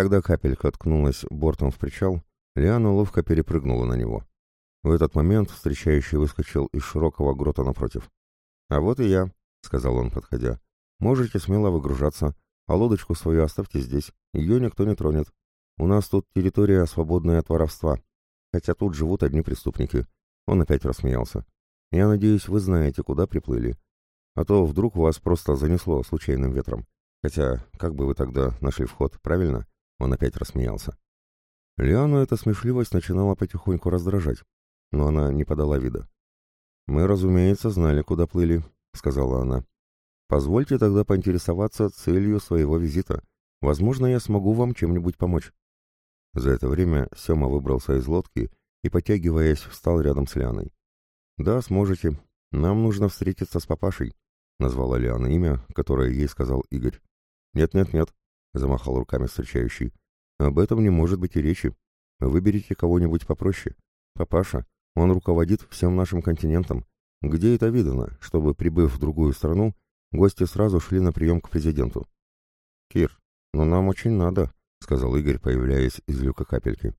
Когда капелька ткнулась бортом в причал, Лиана ловко перепрыгнула на него. В этот момент встречающий выскочил из широкого грота напротив. «А вот и я», — сказал он, подходя. «Можете смело выгружаться, а лодочку свою оставьте здесь, ее никто не тронет. У нас тут территория, свободная от воровства, хотя тут живут одни преступники». Он опять рассмеялся. «Я надеюсь, вы знаете, куда приплыли. А то вдруг вас просто занесло случайным ветром. Хотя, как бы вы тогда нашли вход, правильно?» Он опять рассмеялся. Лиану эта смешливость начинала потихоньку раздражать, но она не подала вида. «Мы, разумеется, знали, куда плыли», — сказала она. «Позвольте тогда поинтересоваться целью своего визита. Возможно, я смогу вам чем-нибудь помочь». За это время Сема выбрался из лодки и, потягиваясь, встал рядом с Лианой. «Да, сможете. Нам нужно встретиться с папашей», — назвала Лиана имя, которое ей сказал Игорь. «Нет-нет-нет», — замахал руками встречающий. «Об этом не может быть и речи. Выберите кого-нибудь попроще. Папаша, он руководит всем нашим континентом. Где это видано, чтобы, прибыв в другую страну, гости сразу шли на прием к президенту? Кир, но ну нам очень надо, сказал Игорь, появляясь из люка капельки.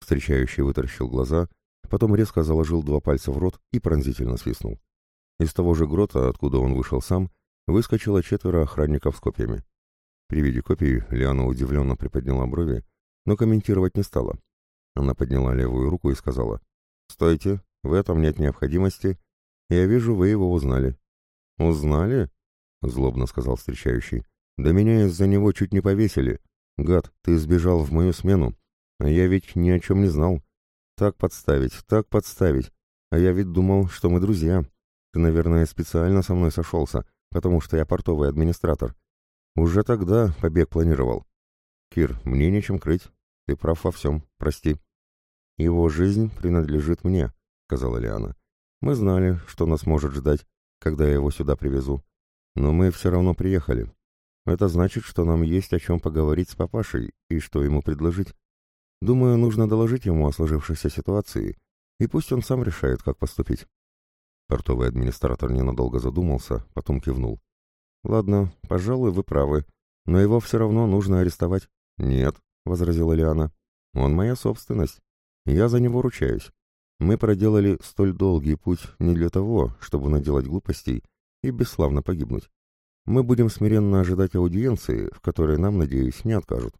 Встречающий вытаращил глаза, потом резко заложил два пальца в рот и пронзительно свистнул. Из того же грота, откуда он вышел сам, выскочило четверо охранников с копьями. При виде копий Лиана удивленно приподняла брови, но комментировать не стала. Она подняла левую руку и сказала, «Стойте, в этом нет необходимости. Я вижу, вы его узнали». «Узнали?» — злобно сказал встречающий. «Да меня из-за него чуть не повесили. Гад, ты сбежал в мою смену. А я ведь ни о чем не знал. Так подставить, так подставить. А я ведь думал, что мы друзья. Ты, наверное, специально со мной сошелся, потому что я портовый администратор. Уже тогда побег планировал. Кир, мне нечем крыть. Ты прав во всем, прости. Его жизнь принадлежит мне, сказала Лиана. Мы знали, что нас может ждать, когда я его сюда привезу. Но мы все равно приехали. Это значит, что нам есть о чем поговорить с папашей и что ему предложить. Думаю, нужно доложить ему о сложившейся ситуации, и пусть он сам решает, как поступить. Портовый администратор ненадолго задумался, потом кивнул. «Ладно, пожалуй, вы правы, но его все равно нужно арестовать». «Нет», — возразила Лиана. «Он моя собственность. Я за него ручаюсь. Мы проделали столь долгий путь не для того, чтобы наделать глупостей и бесславно погибнуть. Мы будем смиренно ожидать аудиенции, в которой нам, надеюсь, не откажут».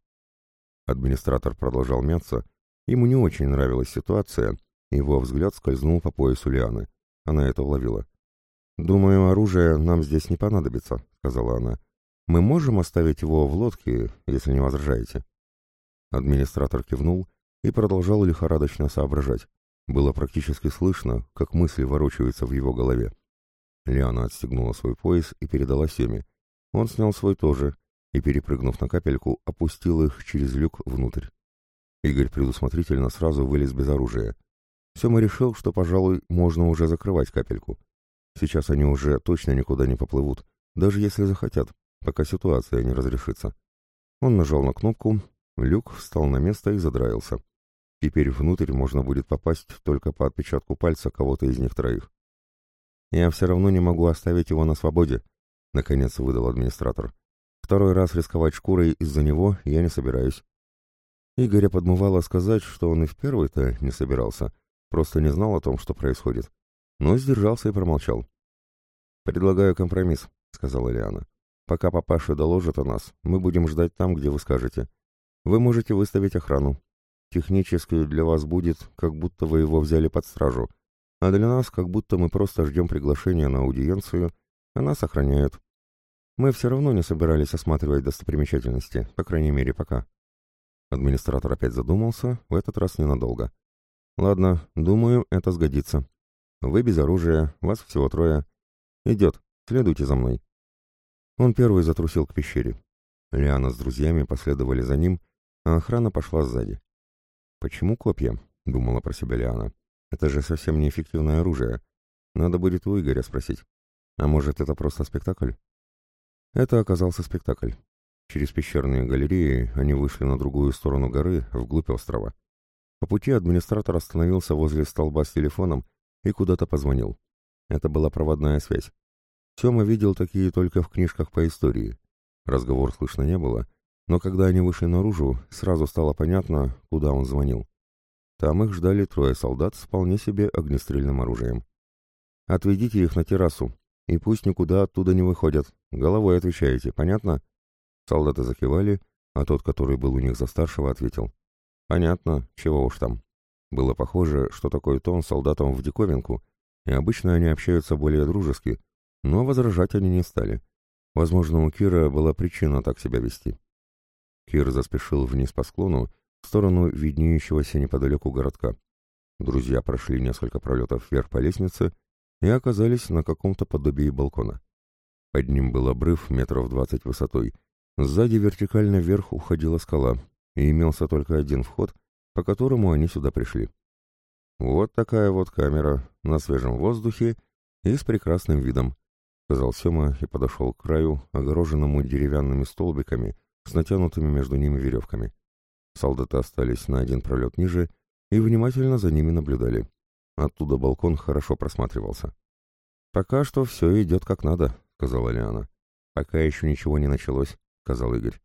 Администратор продолжал мяться. Ему не очень нравилась ситуация. Его взгляд скользнул по поясу Лианы. Она это уловила. «Думаю, оружие нам здесь не понадобится», — сказала она. «Мы можем оставить его в лодке, если не возражаете?» Администратор кивнул и продолжал лихорадочно соображать. Было практически слышно, как мысли ворочаются в его голове. Лиана отстегнула свой пояс и передала Семе. Он снял свой тоже и, перепрыгнув на капельку, опустил их через люк внутрь. Игорь предусмотрительно сразу вылез без оружия. Сема решил, что, пожалуй, можно уже закрывать капельку. Сейчас они уже точно никуда не поплывут, даже если захотят, пока ситуация не разрешится. Он нажал на кнопку, люк встал на место и задраился. Теперь внутрь можно будет попасть только по отпечатку пальца кого-то из них троих. «Я все равно не могу оставить его на свободе», — наконец выдал администратор. «Второй раз рисковать шкурой из-за него я не собираюсь». Игоря подмывало сказать, что он и в первый-то не собирался, просто не знал о том, что происходит. Но сдержался и промолчал. «Предлагаю компромисс», — сказала Лиана. «Пока папаша доложит о нас, мы будем ждать там, где вы скажете. Вы можете выставить охрану. Технически для вас будет, как будто вы его взяли под стражу, а для нас, как будто мы просто ждем приглашения на аудиенцию, а нас охраняют. Мы все равно не собирались осматривать достопримечательности, по крайней мере, пока». Администратор опять задумался, в этот раз ненадолго. «Ладно, думаю, это сгодится. Вы без оружия, вас всего трое. Идет, следуйте за мной». Он первый затрусил к пещере. Лиана с друзьями последовали за ним, а охрана пошла сзади. «Почему копья?» — думала про себя Лиана. «Это же совсем неэффективное оружие. Надо будет у Игоря спросить. А может, это просто спектакль?» Это оказался спектакль. Через пещерные галереи они вышли на другую сторону горы, вглубь острова. По пути администратор остановился возле столба с телефоном и куда-то позвонил. Это была проводная связь. Тёма видел такие только в книжках по истории. Разговор слышно не было, Но когда они вышли наружу, сразу стало понятно, куда он звонил. Там их ждали трое солдат с вполне себе огнестрельным оружием. «Отведите их на террасу, и пусть никуда оттуда не выходят. Головой отвечаете, понятно?» Солдаты закивали, а тот, который был у них за старшего, ответил. «Понятно, чего уж там». Было похоже, что такой тон солдатам в диковинку, и обычно они общаются более дружески, но возражать они не стали. Возможно, у Кира была причина так себя вести. Кир заспешил вниз по склону, в сторону виднеющегося неподалеку городка. Друзья прошли несколько пролетов вверх по лестнице и оказались на каком-то подобии балкона. Под ним был обрыв метров двадцать высотой. Сзади вертикально вверх уходила скала, и имелся только один вход, по которому они сюда пришли. «Вот такая вот камера, на свежем воздухе и с прекрасным видом», — сказал Сема и подошел к краю, огороженному деревянными столбиками с натянутыми между ними веревками. Солдаты остались на один пролет ниже и внимательно за ними наблюдали. Оттуда балкон хорошо просматривался. «Пока что все идет как надо», — сказала Лиана. «Пока еще ничего не началось», — сказал Игорь.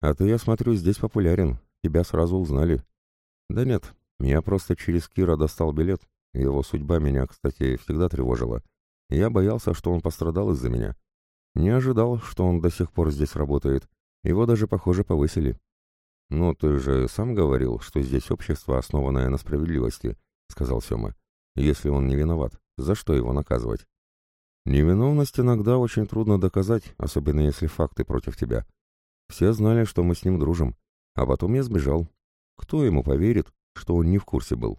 «А ты, я смотрю, здесь популярен. Тебя сразу узнали». «Да нет, я просто через Кира достал билет. Его судьба меня, кстати, всегда тревожила. Я боялся, что он пострадал из-за меня. Не ожидал, что он до сих пор здесь работает. Его даже, похоже, повысили». «Ну, ты же сам говорил, что здесь общество, основанное на справедливости», — сказал Сема. «Если он не виноват, за что его наказывать?» «Невиновность иногда очень трудно доказать, особенно если факты против тебя. Все знали, что мы с ним дружим, а потом я сбежал. Кто ему поверит, что он не в курсе был?»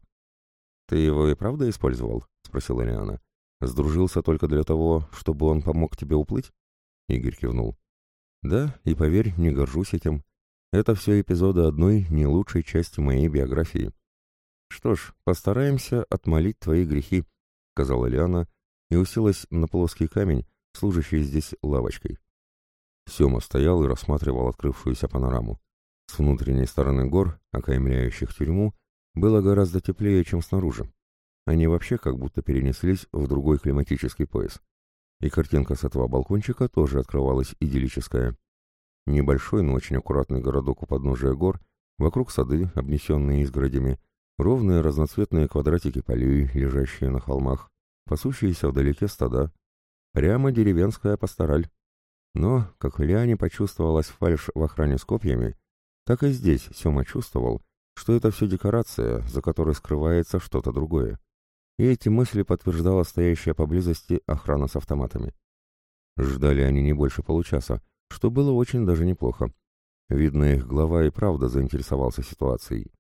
«Ты его и правда использовал?» — спросила Лиана. «Сдружился только для того, чтобы он помог тебе уплыть?» Игорь кивнул. «Да, и поверь, не горжусь этим. Это все эпизоды одной не лучшей части моей биографии. Что ж, постараемся отмолить твои грехи, сказала Лиана и уселась на плоский камень, служащий здесь лавочкой. Сема стоял и рассматривал открывшуюся панораму. С внутренней стороны гор, окаймляющих тюрьму, было гораздо теплее, чем снаружи. Они вообще как будто перенеслись в другой климатический пояс. И картинка с этого балкончика тоже открывалась идиллическая. Небольшой, но очень аккуратный городок у подножия гор, вокруг сады, обнесенные изгородями, ровные разноцветные квадратики полей, лежащие на холмах, пасущиеся вдалеке стада. Прямо деревенская пастораль. Но, как Лиане почувствовалась фальшь в охране с копьями, так и здесь Сема чувствовал, что это все декорация, за которой скрывается что-то другое. И эти мысли подтверждала стоящая поблизости охрана с автоматами. Ждали они не больше получаса, что было очень даже неплохо. Видно, их глава и правда заинтересовался ситуацией.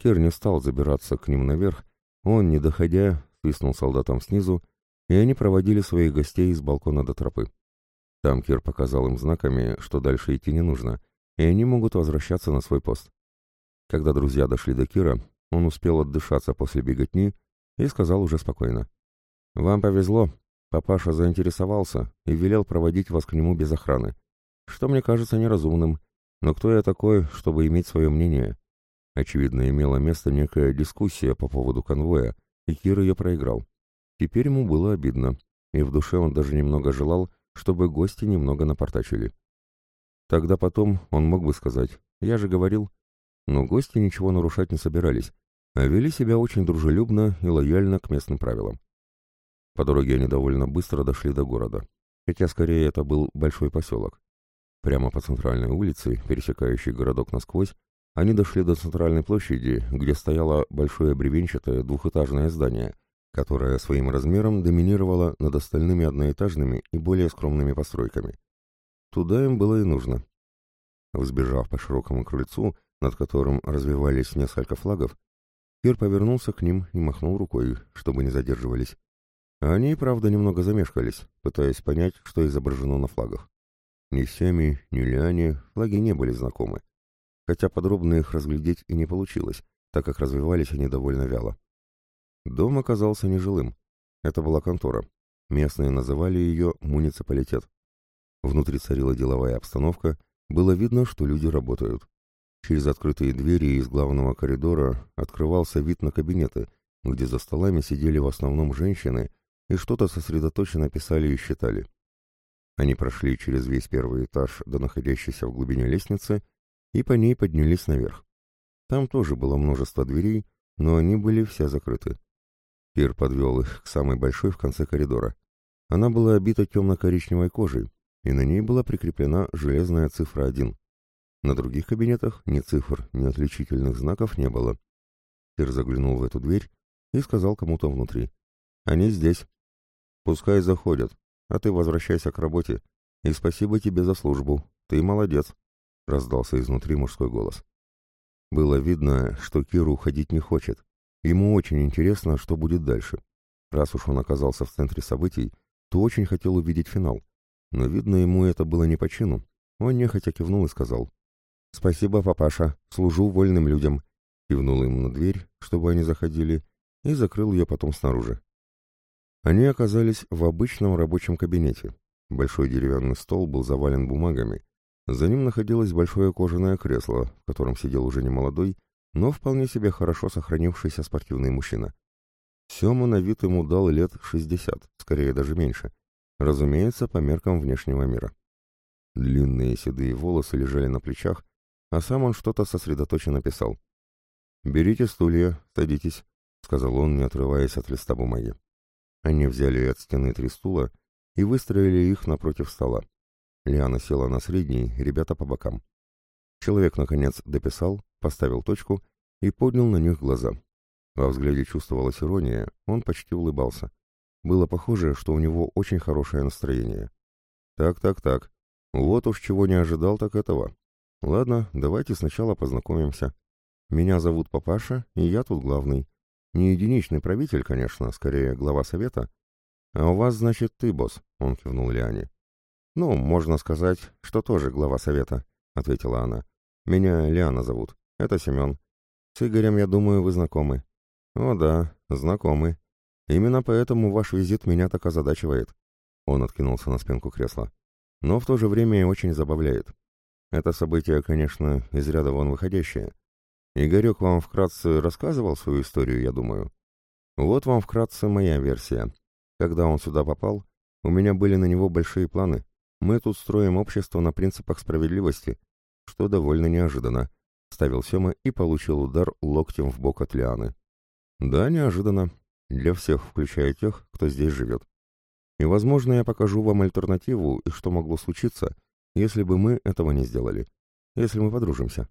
Кер не стал забираться к ним наверх, он, не доходя, свистнул солдатам снизу, и они проводили своих гостей с балкона до тропы. Там Кир показал им знаками, что дальше идти не нужно, и они могут возвращаться на свой пост. Когда друзья дошли до Кира, он успел отдышаться после беготни и сказал уже спокойно. «Вам повезло. Папаша заинтересовался и велел проводить вас к нему без охраны что мне кажется неразумным. Но кто я такой, чтобы иметь свое мнение? Очевидно, имела место некая дискуссия по поводу конвоя, и Кир ее проиграл. Теперь ему было обидно, и в душе он даже немного желал, чтобы гости немного напортачили. Тогда потом он мог бы сказать «я же говорил», но гости ничего нарушать не собирались, а вели себя очень дружелюбно и лояльно к местным правилам. По дороге они довольно быстро дошли до города, хотя скорее это был большой поселок. Прямо по центральной улице, пересекающей городок насквозь, они дошли до центральной площади, где стояло большое бревенчатое двухэтажное здание, которое своим размером доминировало над остальными одноэтажными и более скромными постройками. Туда им было и нужно. Взбежав по широкому крыльцу, над которым развивались несколько флагов, Кир повернулся к ним и махнул рукой, чтобы не задерживались. Они, правда, немного замешкались, пытаясь понять, что изображено на флагах. Ни Семи, ни Лиане флаги не были знакомы, хотя подробно их разглядеть и не получилось, так как развивались они довольно вяло. Дом оказался нежилым. Это была контора. Местные называли ее муниципалитет. Внутри царила деловая обстановка, было видно, что люди работают. Через открытые двери из главного коридора открывался вид на кабинеты, где за столами сидели в основном женщины и что-то сосредоточенно писали и считали. Они прошли через весь первый этаж до находящейся в глубине лестницы и по ней поднялись наверх. Там тоже было множество дверей, но они были все закрыты. Кир подвел их к самой большой в конце коридора. Она была обита темно-коричневой кожей, и на ней была прикреплена железная цифра 1. На других кабинетах ни цифр, ни отличительных знаков не было. Кир заглянул в эту дверь и сказал кому-то внутри. «Они здесь. Пускай заходят, а ты возвращайся к работе. И спасибо тебе за службу. Ты молодец», — раздался изнутри мужской голос. Было видно, что Кир уходить не хочет. Ему очень интересно, что будет дальше. Раз уж он оказался в центре событий, то очень хотел увидеть финал. Но, видно, ему это было не по чину. Он нехотя кивнул и сказал. «Спасибо, папаша, служу вольным людям». Кивнул им на дверь, чтобы они заходили, и закрыл ее потом снаружи. Они оказались в обычном рабочем кабинете. Большой деревянный стол был завален бумагами. За ним находилось большое кожаное кресло, в котором сидел уже не молодой, но вполне себе хорошо сохранившийся спортивный мужчина. Сема на вид ему дал лет шестьдесят, скорее даже меньше. Разумеется, по меркам внешнего мира. Длинные седые волосы лежали на плечах, а сам он что-то сосредоточенно писал. «Берите стулья, садитесь», — сказал он, не отрываясь от листа бумаги. Они взяли от стены три стула и выстроили их напротив стола. Лиана села на средний, ребята по бокам. Человек, наконец, дописал, поставил точку и поднял на них глаза. Во взгляде чувствовалась ирония, он почти улыбался. Было похоже, что у него очень хорошее настроение. «Так, так, так. Вот уж чего не ожидал, так этого. Ладно, давайте сначала познакомимся. Меня зовут Папаша, и я тут главный. Не единичный правитель, конечно, скорее глава совета. А у вас, значит, ты, босс», — он кивнул Лиане. «Ну, можно сказать, что тоже глава совета», — ответила она. «Меня Лиана зовут. Это Семен. С Игорем, я думаю, вы знакомы». «О да, знакомы. Именно поэтому ваш визит меня так озадачивает». Он откинулся на спинку кресла. «Но в то же время и очень забавляет. Это событие, конечно, из ряда вон выходящее. Игорек вам вкратце рассказывал свою историю, я думаю. Вот вам вкратце моя версия. Когда он сюда попал, у меня были на него большие планы. Мы тут строим общество на принципах справедливости, что довольно неожиданно. Ставил Сема и получил удар локтем в бок от Лианы. Да, неожиданно. Для всех, включая тех, кто здесь живет. И, возможно, я покажу вам альтернативу и что могло случиться, если бы мы этого не сделали. Если мы подружимся.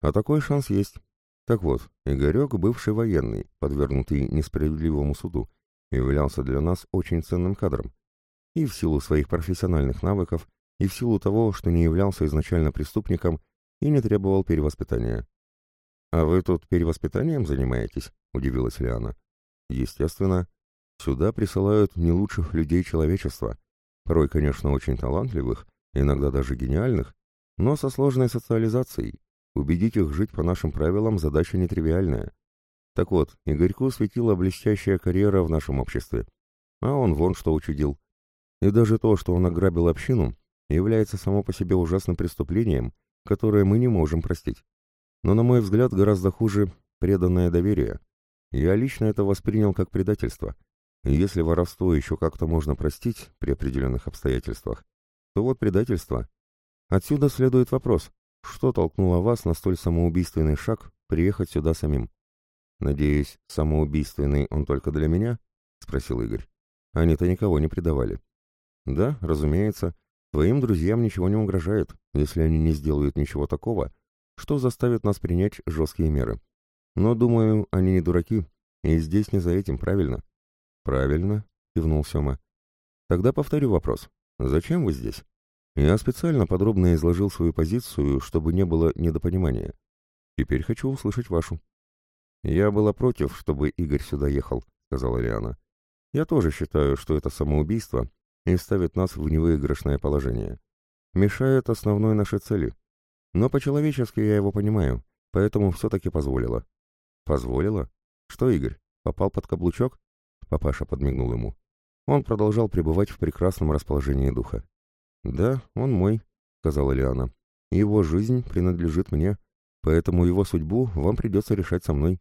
А такой шанс есть. Так вот, Игорек, бывший военный, подвергнутый несправедливому суду, являлся для нас очень ценным кадром. И в силу своих профессиональных навыков, и в силу того, что не являлся изначально преступником и не требовал перевоспитания. «А вы тут перевоспитанием занимаетесь?» — удивилась Лиана. «Естественно. Сюда присылают не лучших людей человечества, порой, конечно, очень талантливых, иногда даже гениальных, но со сложной социализацией. Убедить их жить по нашим правилам задача нетривиальная. Так вот, Игорьку светила блестящая карьера в нашем обществе. А он вон что учудил. И даже то, что он ограбил общину, является само по себе ужасным преступлением, которое мы не можем простить. Но, на мой взгляд, гораздо хуже преданное доверие. Я лично это воспринял как предательство. Если воровство еще как-то можно простить при определенных обстоятельствах, то вот предательство. Отсюда следует вопрос, что толкнуло вас на столь самоубийственный шаг приехать сюда самим? Надеюсь, самоубийственный он только для меня? Спросил Игорь. Они-то никого не предавали. Да, разумеется, твоим друзьям ничего не угрожает, если они не сделают ничего такого, что заставит нас принять жесткие меры. Но, думаю, они не дураки, и здесь не за этим, правильно? Правильно, кивнул Сема. Тогда повторю вопрос. Зачем вы здесь? Я специально подробно изложил свою позицию, чтобы не было недопонимания. Теперь хочу услышать вашу. Я была против, чтобы Игорь сюда ехал, сказала Лиана. Я тоже считаю, что это самоубийство и ставит нас в невыигрышное положение. Мешает основной нашей цели. Но по-человечески я его понимаю, поэтому все-таки позволила. Позволила? Что, Игорь, попал под каблучок? Папаша подмигнул ему. Он продолжал пребывать в прекрасном расположении духа. «Да, он мой», — сказала Лиана. «Его жизнь принадлежит мне, поэтому его судьбу вам придется решать со мной».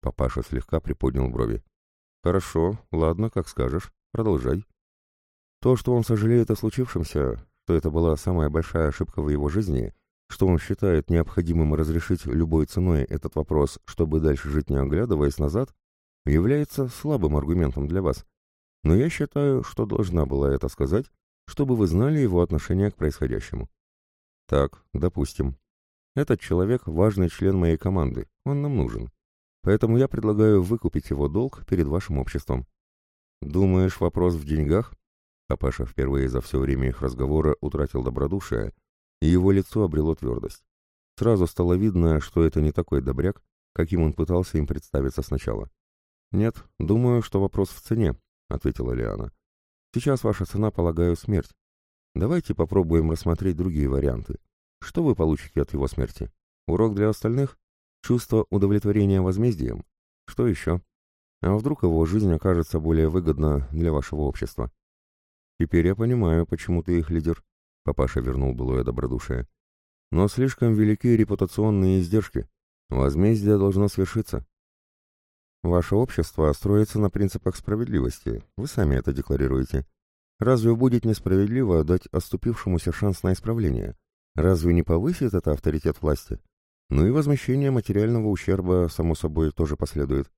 Папаша слегка приподнял брови. «Хорошо, ладно, как скажешь. Продолжай». То, что он сожалеет о случившемся, что это была самая большая ошибка в его жизни, что он считает необходимым разрешить любой ценой этот вопрос, чтобы дальше жить не оглядываясь назад, является слабым аргументом для вас. Но я считаю, что должна была это сказать, чтобы вы знали его отношение к происходящему. Так, допустим. Этот человек – важный член моей команды, он нам нужен. Поэтому я предлагаю выкупить его долг перед вашим обществом. Думаешь, вопрос в деньгах? Папаша впервые за все время их разговора утратил добродушие, и его лицо обрело твердость. Сразу стало видно, что это не такой добряк, каким он пытался им представиться сначала. «Нет, думаю, что вопрос в цене», — ответила Лиана. «Сейчас ваша цена, полагаю, смерть. Давайте попробуем рассмотреть другие варианты. Что вы получите от его смерти? Урок для остальных? Чувство удовлетворения возмездием? Что еще? А вдруг его жизнь окажется более выгодна для вашего общества? Теперь я понимаю, почему ты их лидер. Папаша вернул былое добродушие. Но слишком велики репутационные издержки. Возмездие должно свершиться. Ваше общество строится на принципах справедливости. Вы сами это декларируете. Разве будет несправедливо дать оступившемуся шанс на исправление? Разве не повысит это авторитет власти? Ну и возмещение материального ущерба, само собой, тоже последует.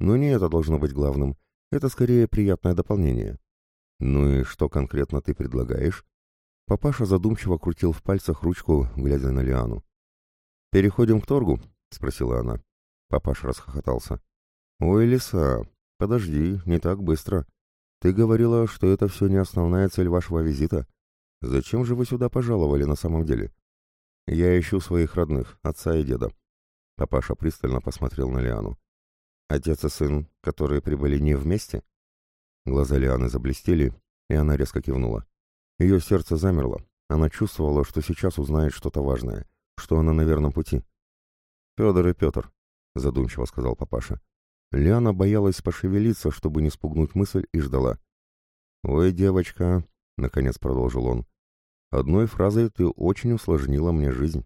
Но не это должно быть главным. Это скорее приятное дополнение. Ну и что конкретно ты предлагаешь? Папаша задумчиво крутил в пальцах ручку, глядя на Лиану. «Переходим к торгу?» — спросила она. Папаша расхохотался. «Ой, лиса, подожди, не так быстро. Ты говорила, что это все не основная цель вашего визита. Зачем же вы сюда пожаловали на самом деле? Я ищу своих родных, отца и деда. Папаша пристально посмотрел на Лиану. Отец и сын, которые прибыли не вместе? Глаза Лианы заблестели, и она резко кивнула. Ее сердце замерло. Она чувствовала, что сейчас узнает что-то важное, что она на верном пути. «Федор и Петр», — задумчиво сказал папаша. Лиана боялась пошевелиться, чтобы не спугнуть мысль, и ждала. «Ой, девочка», — наконец продолжил он, — «одной фразой ты очень усложнила мне жизнь.